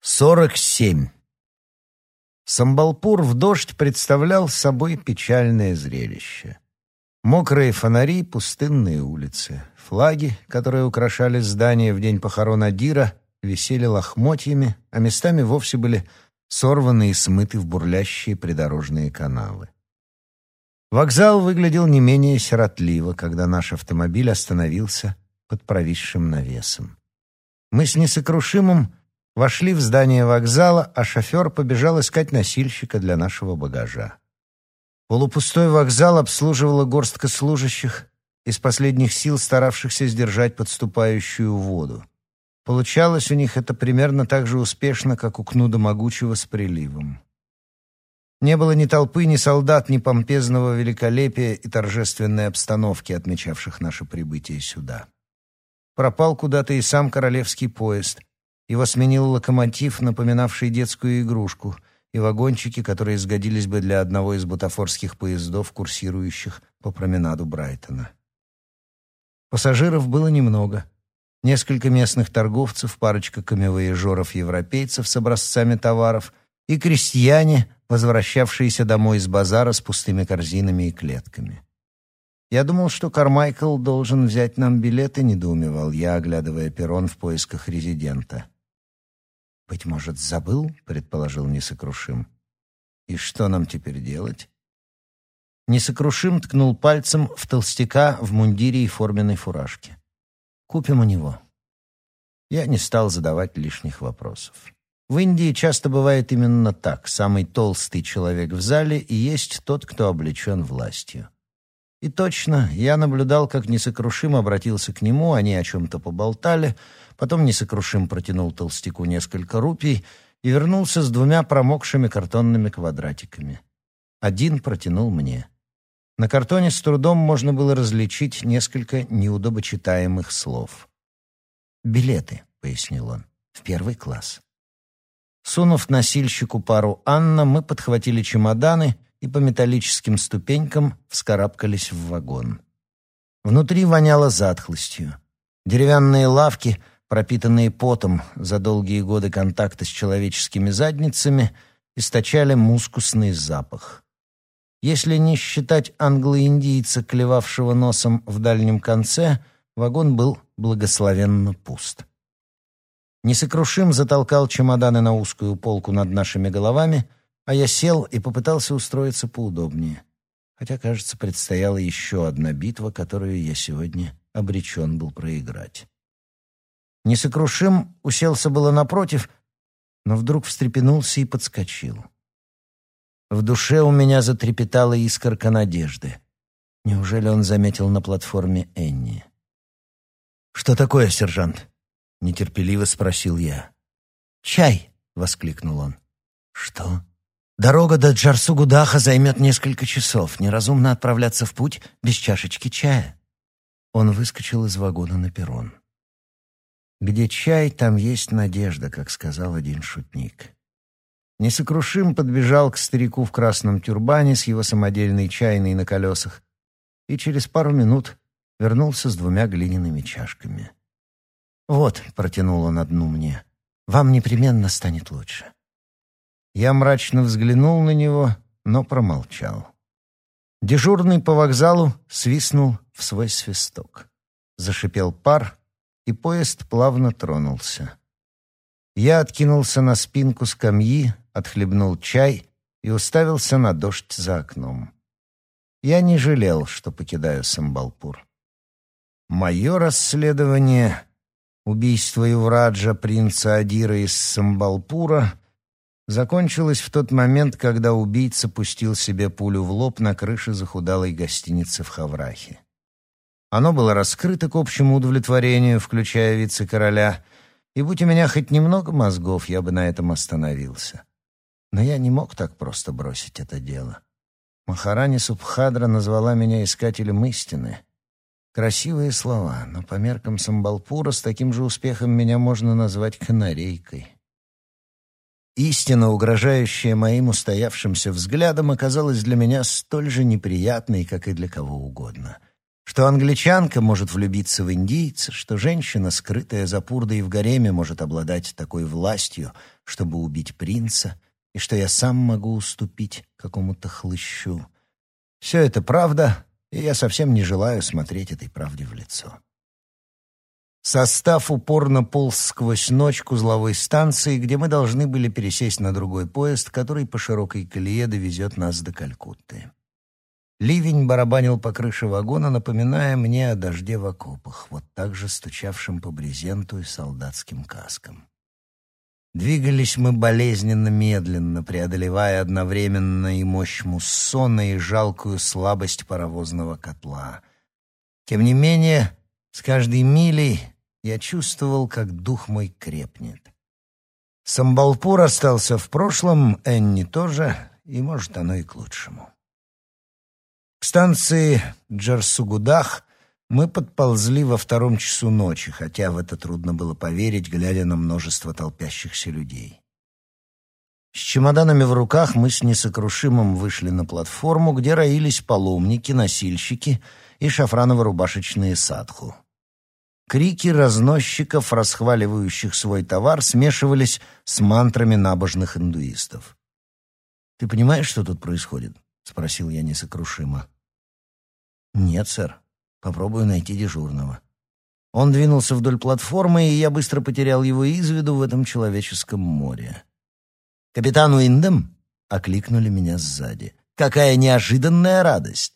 Сорок семь. Самбалпур в дождь представлял собой печальное зрелище. Мокрые фонари, пустынные улицы. Флаги, которые украшали здания в день похорон Адира, висели лохмотьями, а местами вовсе были сорваны и смыты в бурлящие придорожные каналы. Вокзал выглядел не менее сиротливо, когда наш автомобиль остановился под провисшим навесом. Мы с несокрушимым Вошли в здание вокзала, а шофер побежал искать носильщика для нашего багажа. Полупустой вокзал обслуживала горстка служащих, из последних сил старавшихся сдержать подступающую воду. Получалось у них это примерно так же успешно, как у Кнуда Могучего с приливом. Не было ни толпы, ни солдат, ни помпезного великолепия и торжественной обстановки, отмечавших наше прибытие сюда. Пропал куда-то и сам королевский поезд, его сменил локомотив, напоминавший детскую игрушку, и вагончики, которые сгодились бы для одного из бутафорских поездов, курсирующих по променаду Брайтона. Пассажиров было немного. Несколько местных торговцев, парочка камевоежоров-европейцев с образцами товаров и крестьяне, возвращавшиеся домой из базара с пустыми корзинами и клетками. Я думал, что Кармайкл должен взять нам билеты, недоумевал я, оглядывая перрон в поисках резидента. «Быть может, забыл?» — предположил Несокрушим. «И что нам теперь делать?» Несокрушим ткнул пальцем в толстяка в мундире и форменной фуражке. «Купим у него». Я не стал задавать лишних вопросов. В Индии часто бывает именно так. Самый толстый человек в зале и есть тот, кто облечен властью. И точно, я наблюдал, как несокрушим обратился к нему, они о чем-то поболтали, потом несокрушим протянул толстяку несколько рупий и вернулся с двумя промокшими картонными квадратиками. Один протянул мне. На картоне с трудом можно было различить несколько неудобочитаемых слов. «Билеты», — пояснил он, — «в первый класс». Сунув носильщику пару «Анна», мы подхватили чемоданы — и по металлическим ступенькам вскарабкались в вагон. Внутри воняло затхлостью. Деревянные лавки, пропитанные потом за долгие годы контакта с человеческими задницами, источали мускусный запах. Если не считать англо-индийца, клевавшего носом в дальнем конце, вагон был благословенно пуст. Несокрушим затолкал чемоданы на узкую полку над нашими головами — а я сел и попытался устроиться поудобнее. Хотя, кажется, предстояла еще одна битва, которую я сегодня обречен был проиграть. Несокрушим уселся было напротив, но вдруг встрепенулся и подскочил. В душе у меня затрепетала искорка надежды. Неужели он заметил на платформе Энни? «Что такое, сержант?» — нетерпеливо спросил я. «Чай!» — воскликнул он. «Что?» Дорога до Джарсугудаха займет несколько часов. Неразумно отправляться в путь без чашечки чая. Он выскочил из вагона на перрон. «Где чай, там есть надежда», как сказал один шутник. Несокрушим подбежал к старику в красном тюрбане с его самодельной чайной на колесах и через пару минут вернулся с двумя глиняными чашками. «Вот», — протянул он одну мне, — «вам непременно станет лучше». Я мрачно взглянул на него, но промолчал. Дежурный по вокзалу свистнул в свой свисток. Зашипел пар, и поезд плавно тронулся. Я откинулся на спинку скамьи, отхлебнул чай и уставился на дождь за окном. Я не жалел, что покидаю Самбалпур. Мое расследование убийства Ювраджа, принца Адира из Самбалпура, закончилась в тот момент, когда убийца пустил себе пулю в лоб на крыше захудалой гостиницы в Хаврахе. Оно было раскрыто к общему удовлетворению, включая вице-короля, и будь у меня хоть немного мозгов, я бы на этом остановился. Но я не мог так просто бросить это дело. Махарани Субхадра назвала меня искателем истины. Красивые слова, но по меркам Самбалпура с таким же успехом меня можно назвать канарейкой. Истина, угрожающая моим устоявшимся взглядом, оказалась для меня столь же неприятной, как и для кого угодно. Что англичанка может влюбиться в индийца, что женщина, скрытая за пурдой в гареме, может обладать такой властью, чтобы убить принца, и что я сам могу уступить какому-то хлыщу. Все это правда, и я совсем не желаю смотреть этой правде в лицо. Состав упорно полз сквозь ночь к узловой станции, где мы должны были пересесть на другой поезд, который по широкой колее довезет нас до Калькутты. Ливень барабанил по крыше вагона, напоминая мне о дожде в окопах, вот так же стучавшем по брезенту и солдатским каскам. Двигались мы болезненно медленно, преодолевая одновременно и мощь муссона, и жалкую слабость паровозного котла. Тем не менее, с каждой милей я чувствовал, как дух мой крепнет. Самбалпур остался в прошлом, Энни тоже, и, может, оно и к лучшему. Станции Джарсугудах мы подползли во втором часу ночи, хотя в это трудно было поверить, глядя на множество толпящихся людей. С чемоданами в руках мы с несокрушимым вышли на платформу, где роились паломники, носильщики и шафраново-рубашечные садху. Крики разносчиков, расхваливающих свой товар, смешивались с мантрами набожных индуистов. «Ты понимаешь, что тут происходит?» — спросил я несокрушимо. «Нет, сэр. Попробую найти дежурного». Он двинулся вдоль платформы, и я быстро потерял его из виду в этом человеческом море. «Капитан Уиндем?» — окликнули меня сзади. «Какая неожиданная радость!»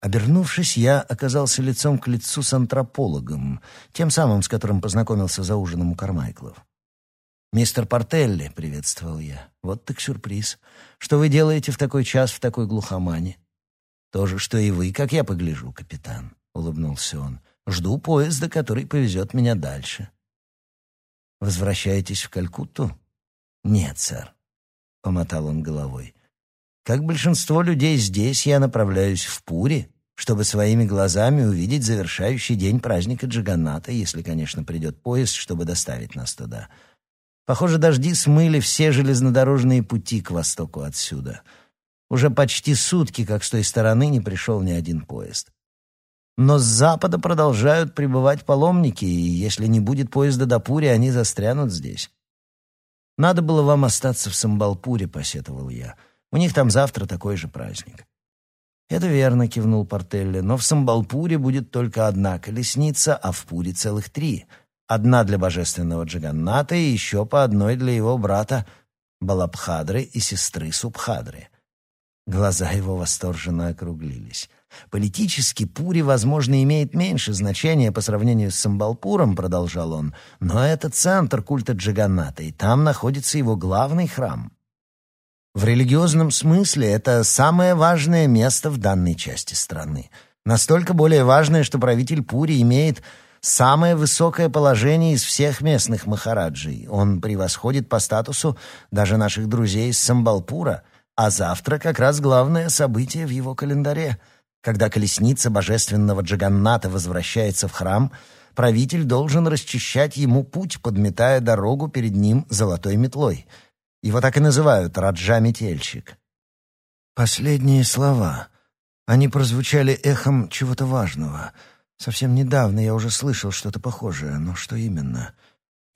Обернувшись, я оказался лицом к лицу с антропологом, тем самым, с которым познакомился за ужином у Кармайклов. «Мистер Портелли», — приветствовал я, — «вот так сюрприз. Что вы делаете в такой час в такой глухомане?» «То же, что и вы, как я погляжу, капитан», — улыбнулся он. «Жду поезда, который повезет меня дальше». «Возвращаетесь в Калькутту?» «Нет, сэр», — помотал он головой. «Как большинство людей здесь, я направляюсь в Пури, чтобы своими глазами увидеть завершающий день праздника Джаганата, если, конечно, придет поезд, чтобы доставить нас туда». Похоже, дожди смыли все железнодорожные пути к востоку отсюда. Уже почти сутки, как с той стороны, не пришел ни один поезд. Но с запада продолжают прибывать паломники, и если не будет поезда до Пури, они застрянут здесь. «Надо было вам остаться в Самбалпуре», — посетовал я. «У них там завтра такой же праздник». «Это верно», — кивнул Портелли, «но в Самбалпуре будет только одна колесница, а в Пуре целых три. Одна для божественного Джаганната и еще по одной для его брата Балабхадры и сестры Субхадры. Глаза его восторженно округлились. «Политически Пури, возможно, имеет меньше значения по сравнению с Самбалпуром», — продолжал он, «но это центр культа Джаганната, и там находится его главный храм. В религиозном смысле это самое важное место в данной части страны. Настолько более важное, что правитель Пури имеет самое высокое положение из всех местных махараджей. Он превосходит по статусу даже наших друзей из Самбалпура, а завтра как раз главное событие в его календаре. Когда колесница божественного Джаганната возвращается в храм, правитель должен расчищать ему путь, подметая дорогу перед ним золотой метлой. Его так и называют «Раджа-метельщик». Последние слова. Они прозвучали эхом чего-то важного — Совсем недавно я уже слышал что-то похожее, но что именно?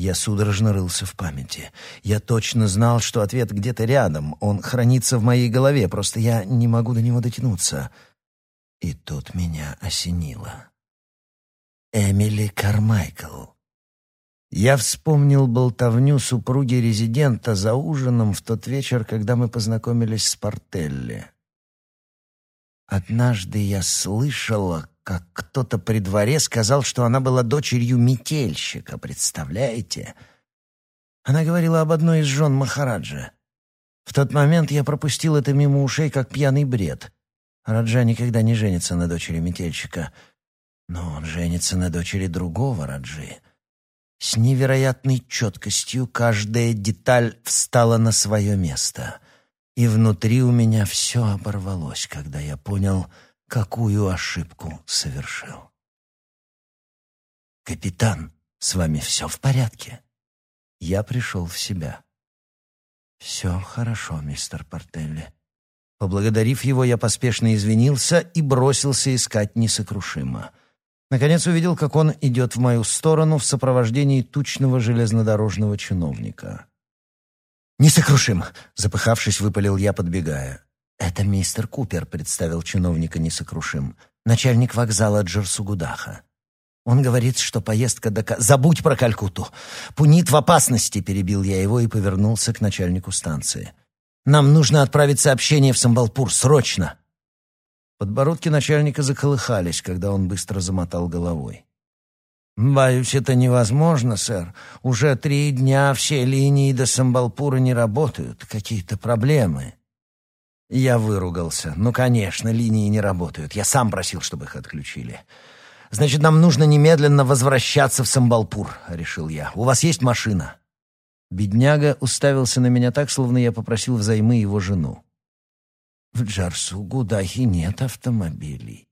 Я судорожно рылся в памяти. Я точно знал, что ответ где-то рядом. Он хранится в моей голове, просто я не могу до него дотянуться. И тут меня осенило. Эмили Кармайкл. Я вспомнил болтовню супруги резидента за ужином в тот вечер, когда мы познакомились с Портелли. Однажды я слышала, как кто-то при дворе сказал, что она была дочерью метельщика, представляете? Она говорила об одной из жен Махараджа. В тот момент я пропустил это мимо ушей, как пьяный бред. Раджа никогда не женится на дочери метельщика, но он женится на дочери другого Раджи. С невероятной четкостью каждая деталь встала на свое место, и внутри у меня все оборвалось, когда я понял — какую ошибку совершил. «Капитан, с вами все в порядке?» Я пришел в себя. «Все хорошо, мистер Портелли. Поблагодарив его, я поспешно извинился и бросился искать несокрушимо. Наконец увидел, как он идет в мою сторону в сопровождении тучного железнодорожного чиновника. «Несокрушим!» — запыхавшись, выпалил я, подбегая. «Это мистер Купер», — представил чиновника несокрушим, начальник вокзала Джерсугудаха. Он говорит, что поездка до... «Забудь про Калькутту! Пунит в опасности!» — перебил я его и повернулся к начальнику станции. «Нам нужно отправить сообщение в Самбалпур, срочно!» Подбородки начальника заколыхались, когда он быстро замотал головой. «Боюсь, это невозможно, сэр. Уже три дня все линии до Самбалпура не работают. Какие-то проблемы». Я выругался. «Ну, конечно, линии не работают. Я сам просил, чтобы их отключили». «Значит, нам нужно немедленно возвращаться в Самбалпур», — решил я. «У вас есть машина?» Бедняга уставился на меня так, словно я попросил взаймы его жену. «В Джарсу-Гудахе нет автомобилей.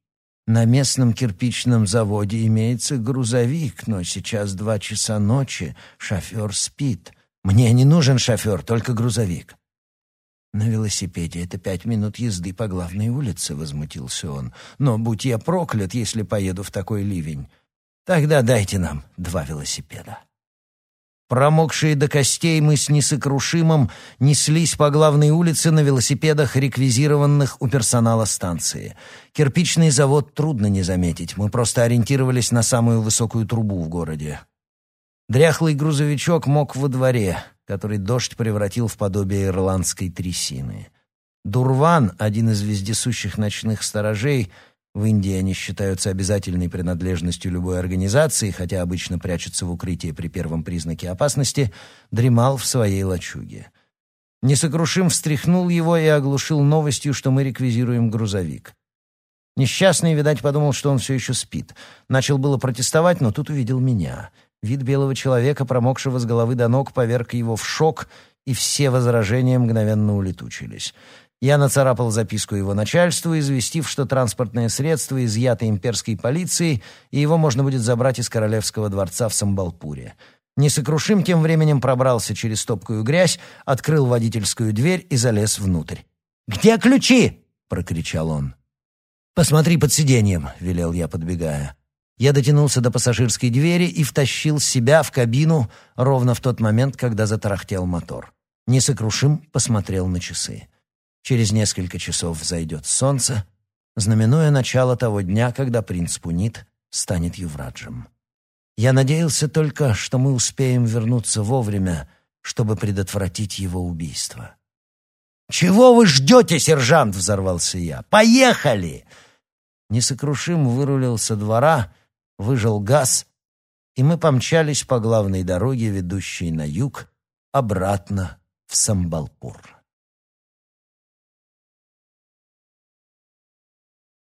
На местном кирпичном заводе имеется грузовик, но сейчас два часа ночи, шофер спит. Мне не нужен шофер, только грузовик». «На велосипеде это пять минут езды по главной улице», — возмутился он. «Но будь я проклят, если поеду в такой ливень. Тогда дайте нам два велосипеда». Промокшие до костей мы с несокрушимым неслись по главной улице на велосипедах, реквизированных у персонала станции. Кирпичный завод трудно не заметить, мы просто ориентировались на самую высокую трубу в городе. Дряхлый грузовичок мог во дворе, который дождь превратил в подобие ирландской трясины. Дурван, один из вездесущих ночных сторожей, в Индии они считаются обязательной принадлежностью любой организации, хотя обычно прячутся в укрытии при первом признаке опасности, дремал в своей лачуге. Несокрушим встряхнул его и оглушил новостью, что мы реквизируем грузовик. Несчастный, видать, подумал, что он все еще спит. Начал было протестовать, но тут увидел меня — Вид белого человека, промокшего с головы до ног, поверг его в шок, и все возражения мгновенно улетучились. Я нацарапал записку его начальству, известив, что транспортное средство изъято имперской полицией, и его можно будет забрать из королевского дворца в Самбалпуре. Несокрушим тем временем пробрался через топкую грязь, открыл водительскую дверь и залез внутрь. «Где ключи?» — прокричал он. «Посмотри под сиденьем», — велел я, подбегая. Я дотянулся до пассажирской двери и втащил себя в кабину ровно в тот момент, когда затарахтел мотор. Несокрушим посмотрел на часы. Через несколько часов взойдет солнце, знаменуя начало того дня, когда принц Пунит станет ювраджем. Я надеялся только, что мы успеем вернуться вовремя, чтобы предотвратить его убийство. «Чего вы ждете, сержант?» — взорвался я. «Поехали!» Несокрушим вырулил со двора выжал газ, и мы помчались по главной дороге, ведущей на юг, обратно в Самбалпур.